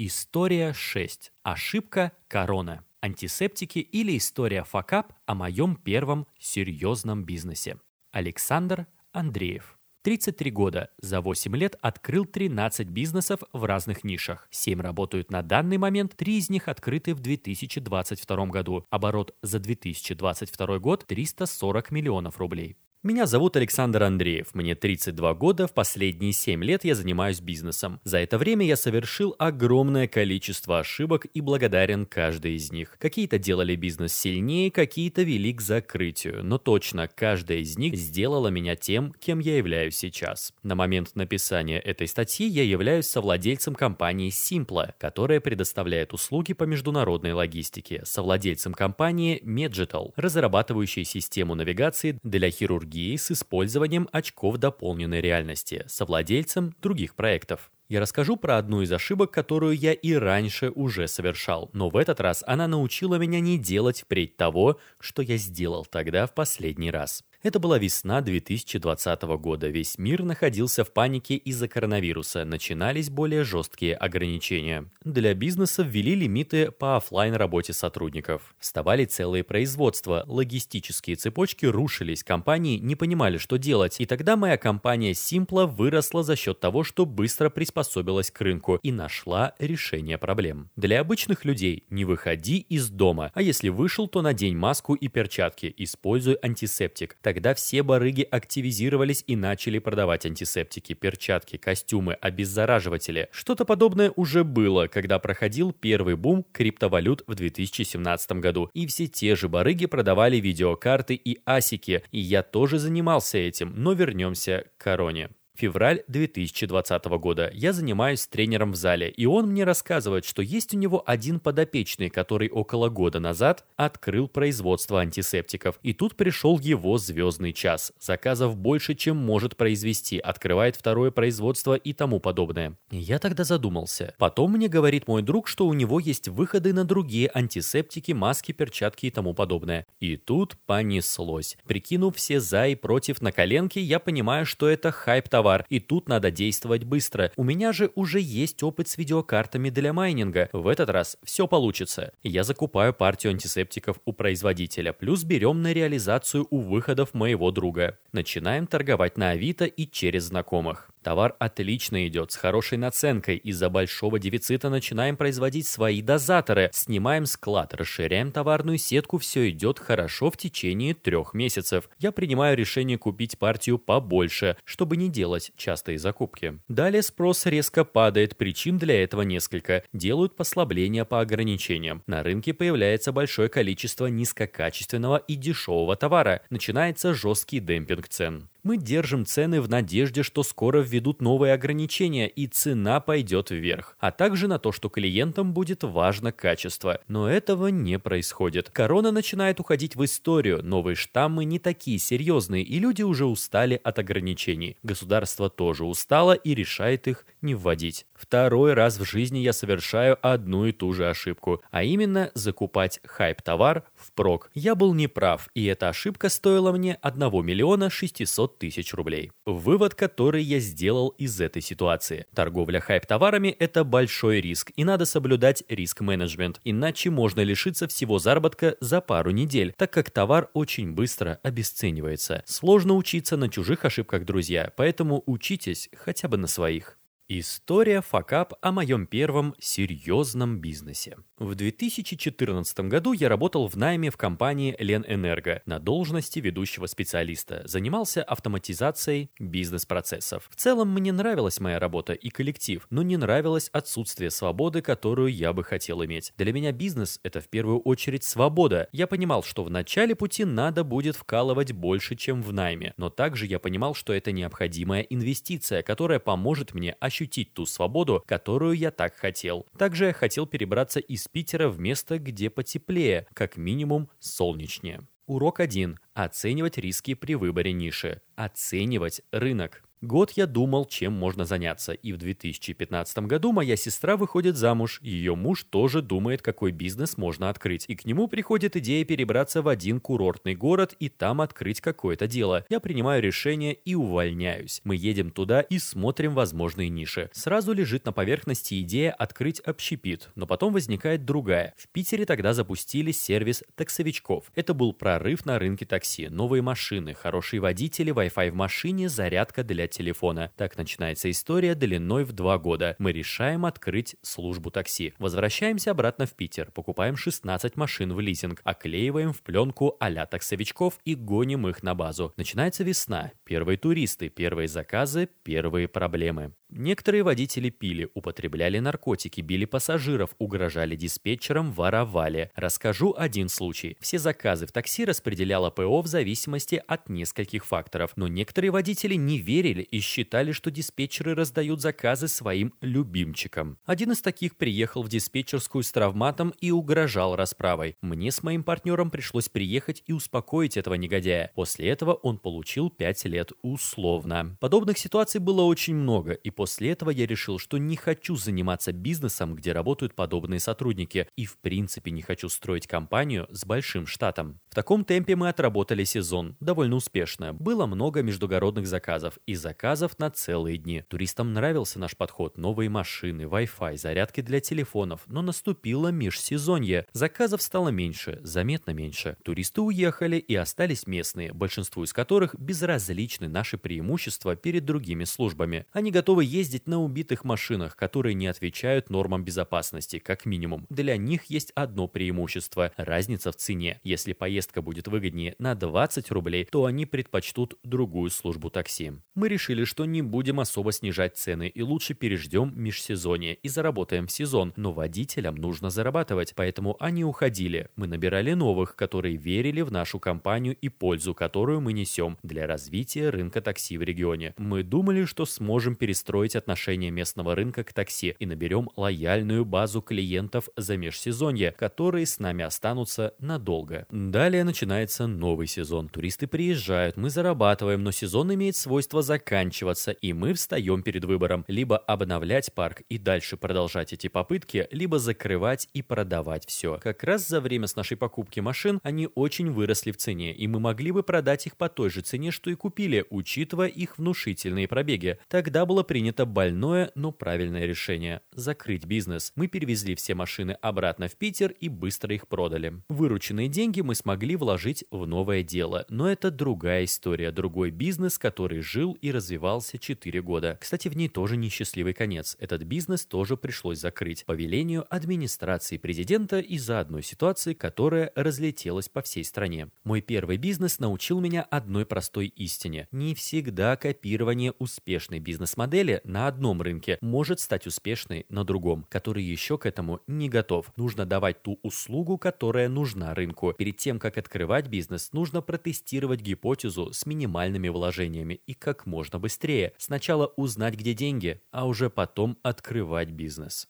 История 6. Ошибка корона. Антисептики или история факап о моем первом серьезном бизнесе. Александр Андреев. 33 года. За 8 лет открыл 13 бизнесов в разных нишах. 7 работают на данный момент, 3 из них открыты в 2022 году. Оборот за 2022 год 340 миллионов рублей. Меня зовут Александр Андреев, мне 32 года, в последние 7 лет я занимаюсь бизнесом. За это время я совершил огромное количество ошибок и благодарен каждой из них. Какие-то делали бизнес сильнее, какие-то вели к закрытию, но точно каждая из них сделала меня тем, кем я являюсь сейчас. На момент написания этой статьи я являюсь совладельцем компании Simpla, которая предоставляет услуги по международной логистике, совладельцем компании Medgital, разрабатывающей систему навигации для хирургии хирургии с использованием очков дополненной реальности, совладельцем других проектов. Я расскажу про одну из ошибок, которую я и раньше уже совершал, но в этот раз она научила меня не делать впредь того, что я сделал тогда в последний раз. Это была весна 2020 года. Весь мир находился в панике из-за коронавируса. Начинались более жесткие ограничения. Для бизнеса ввели лимиты по офлайн работе сотрудников. Вставали целые производства, логистические цепочки рушились, компании не понимали, что делать. И тогда моя компания Simpla выросла за счет того, что быстро приспособилась к рынку и нашла решение проблем. Для обычных людей не выходи из дома, а если вышел, то надень маску и перчатки, используй антисептик Тогда все барыги активизировались и начали продавать антисептики, перчатки, костюмы, обеззараживатели. Что-то подобное уже было, когда проходил первый бум криптовалют в 2017 году. И все те же барыги продавали видеокарты и асики, и я тоже занимался этим, но вернемся к короне. Февраль 2020 года. Я занимаюсь тренером в зале, и он мне рассказывает, что есть у него один подопечный, который около года назад открыл производство антисептиков. И тут пришел его звездный час. Заказов больше, чем может произвести, открывает второе производство и тому подобное. Я тогда задумался. Потом мне говорит мой друг, что у него есть выходы на другие антисептики, маски, перчатки и тому подобное. И тут понеслось. Прикинув все за и против на коленке, я понимаю, что это хайп товар товар, и тут надо действовать быстро. У меня же уже есть опыт с видеокартами для майнинга. В этот раз все получится. Я закупаю партию антисептиков у производителя, плюс берем на реализацию у выходов моего друга. Начинаем торговать на Авито и через знакомых. Товар отлично идет, с хорошей наценкой. Из-за большого дефицита начинаем производить свои дозаторы. Снимаем склад, расширяем товарную сетку. Все идет хорошо в течение трех месяцев. Я принимаю решение купить партию побольше, чтобы не делать частые закупки. Далее спрос резко падает. Причин для этого несколько. Делают послабления по ограничениям. На рынке появляется большое количество низкокачественного и дешевого товара. Начинается жесткий демпинг цен. Мы держим цены в надежде, что скоро введут новые ограничения и цена пойдет вверх, а также на то, что клиентам будет важно качество. Но этого не происходит. Корона начинает уходить в историю, новые штаммы не такие серьезные, и люди уже устали от ограничений. Государство тоже устало и решает их не вводить. Второй раз в жизни я совершаю одну и ту же ошибку, а именно закупать хайп-товар впрок. Я был неправ, и эта ошибка стоила мне 1 миллиона 600 тысяч рублей. Вывод, который я сделал из этой ситуации. Торговля хайп-товарами – это большой риск, и надо соблюдать риск-менеджмент, иначе можно лишиться всего заработка за пару недель, так как товар очень быстро обесценивается. Сложно учиться на чужих ошибках, друзья, поэтому учитесь хотя бы на своих. История факап о моем первом серьезном бизнесе. В 2014 году я работал в найме в компании Ленэнерго на должности ведущего специалиста. Занимался автоматизацией бизнес-процессов. В целом мне нравилась моя работа и коллектив, но не нравилось отсутствие свободы, которую я бы хотел иметь. Для меня бизнес – это в первую очередь свобода. Я понимал, что в начале пути надо будет вкалывать больше, чем в найме. Но также я понимал, что это необходимая инвестиция, которая поможет мне ощутить ту свободу, которую я так хотел. Также я хотел перебраться из Питера в место, где потеплее, как минимум солнечнее. Урок 1. Оценивать риски при выборе ниши. Оценивать рынок. Год я думал, чем можно заняться, и в 2015 году моя сестра выходит замуж, ее муж тоже думает, какой бизнес можно открыть, и к нему приходит идея перебраться в один курортный город и там открыть какое-то дело. Я принимаю решение и увольняюсь. Мы едем туда и смотрим возможные ниши. Сразу лежит на поверхности идея открыть общепит, но потом возникает другая. В Питере тогда запустили сервис таксовичков. Это был прорыв на рынке такси, новые машины, хорошие водители, Wi-Fi в машине, зарядка для телефона. Так начинается история длиной в два года. Мы решаем открыть службу такси. Возвращаемся обратно в Питер, покупаем 16 машин в лизинг, оклеиваем в пленку а-ля таксовичков и гоним их на базу. Начинается весна. Первые туристы, первые заказы, первые проблемы. Некоторые водители пили, употребляли наркотики, били пассажиров, угрожали диспетчерам, воровали. Расскажу один случай. Все заказы в такси распределяло ПО в зависимости от нескольких факторов. Но некоторые водители не верили и считали, что диспетчеры раздают заказы своим любимчикам. Один из таких приехал в диспетчерскую с травматом и угрожал расправой. Мне с моим партнером пришлось приехать и успокоить этого негодяя. После этого он получил 5 лет условно. Подобных ситуаций было очень много, и после этого я решил, что не хочу заниматься бизнесом, где работают подобные сотрудники, и в принципе не хочу строить компанию с большим штатом. В таком темпе мы отработали сезон, довольно успешно. Было много междугородных заказов и заказов на целые дни. Туристам нравился наш подход, новые машины, Wi-Fi, зарядки для телефонов, но наступило межсезонье. Заказов стало меньше, заметно меньше. Туристы уехали и остались местные, большинству из которых безразличны наши преимущества перед другими службами. Они готовы ездить на убитых машинах, которые не отвечают нормам безопасности, как минимум. Для них есть одно преимущество – разница в цене. Если поездка будет выгоднее на 20 рублей, то они предпочтут другую службу такси. Мы решили, что не будем особо снижать цены и лучше переждем межсезонье и заработаем в сезон, но водителям нужно зарабатывать, поэтому они уходили. Мы набирали новых, которые верили в нашу компанию и пользу, которую мы несем для развития рынка такси в регионе. Мы думали, что сможем перестроить строить отношение местного рынка к такси и наберем лояльную базу клиентов за межсезонье, которые с нами останутся надолго. Далее начинается новый сезон. Туристы приезжают, мы зарабатываем, но сезон имеет свойство заканчиваться, и мы встаем перед выбором либо обновлять парк и дальше продолжать эти попытки, либо закрывать и продавать все. Как раз за время с нашей покупки машин они очень выросли в цене, и мы могли бы продать их по той же цене, что и купили, учитывая их внушительные пробеги. Тогда было принято принято больное, но правильное решение – закрыть бизнес. Мы перевезли все машины обратно в Питер и быстро их продали. Вырученные деньги мы смогли вложить в новое дело, но это другая история, другой бизнес, который жил и развивался 4 года. Кстати, в ней тоже несчастливый конец. Этот бизнес тоже пришлось закрыть по велению администрации президента из-за одной ситуации, которая разлетелась по всей стране. Мой первый бизнес научил меня одной простой истине. Не всегда копирование успешной бизнес-модели на одном рынке может стать успешной на другом, который еще к этому не готов. Нужно давать ту услугу, которая нужна рынку. Перед тем, как открывать бизнес, нужно протестировать гипотезу с минимальными вложениями и как можно быстрее. Сначала узнать, где деньги, а уже потом открывать бизнес.